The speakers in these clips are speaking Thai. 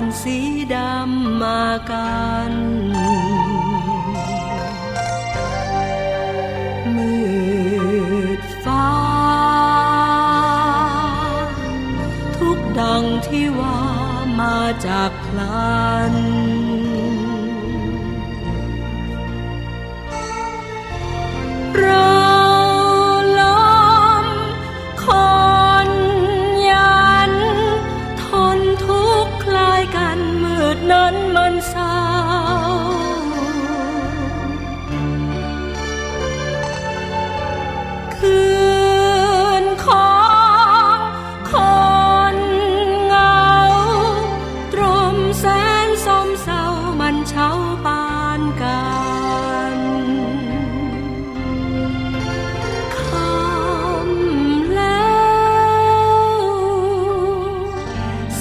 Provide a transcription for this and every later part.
านสีดำมากันมืดฟ้า ทุกดังที่ว่ามาจากพลัน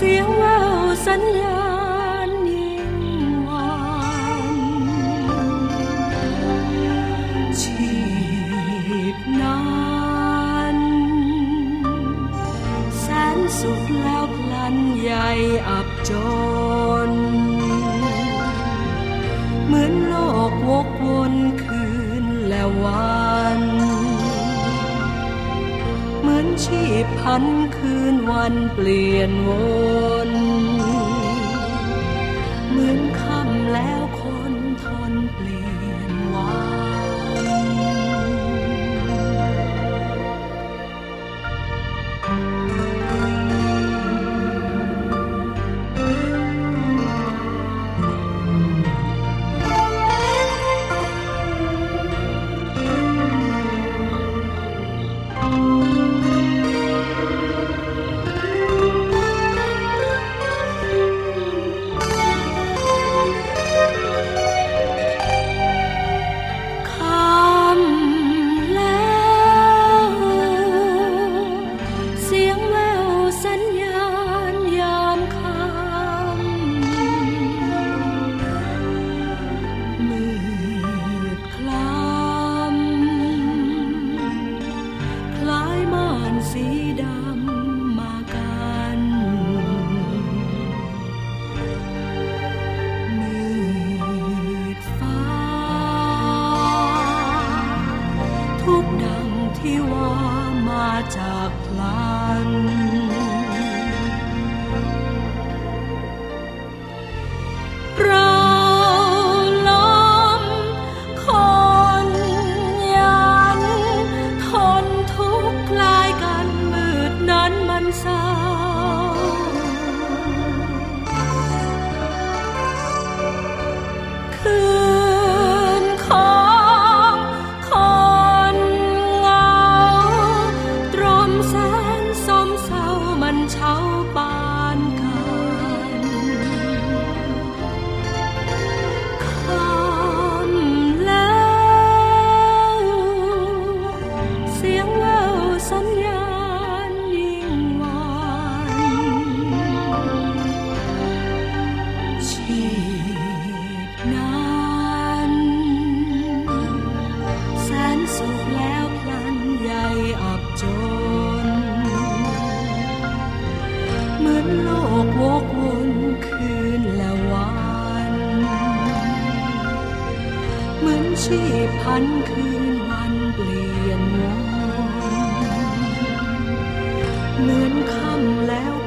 เสียงแววสัญญาณยิ่งหวานชีพนั้นแสนสุขแล้วพลันใหญ่อับจน เหมือนโลกวกวนคืนและวัน ชีพพันคืนวันเปลี่ยนวน 聲深秋問秋班近，琴柳小柳身因煙雲。 พันคืนวันเปลี่ยนมองเหมือนค่ำแล้ว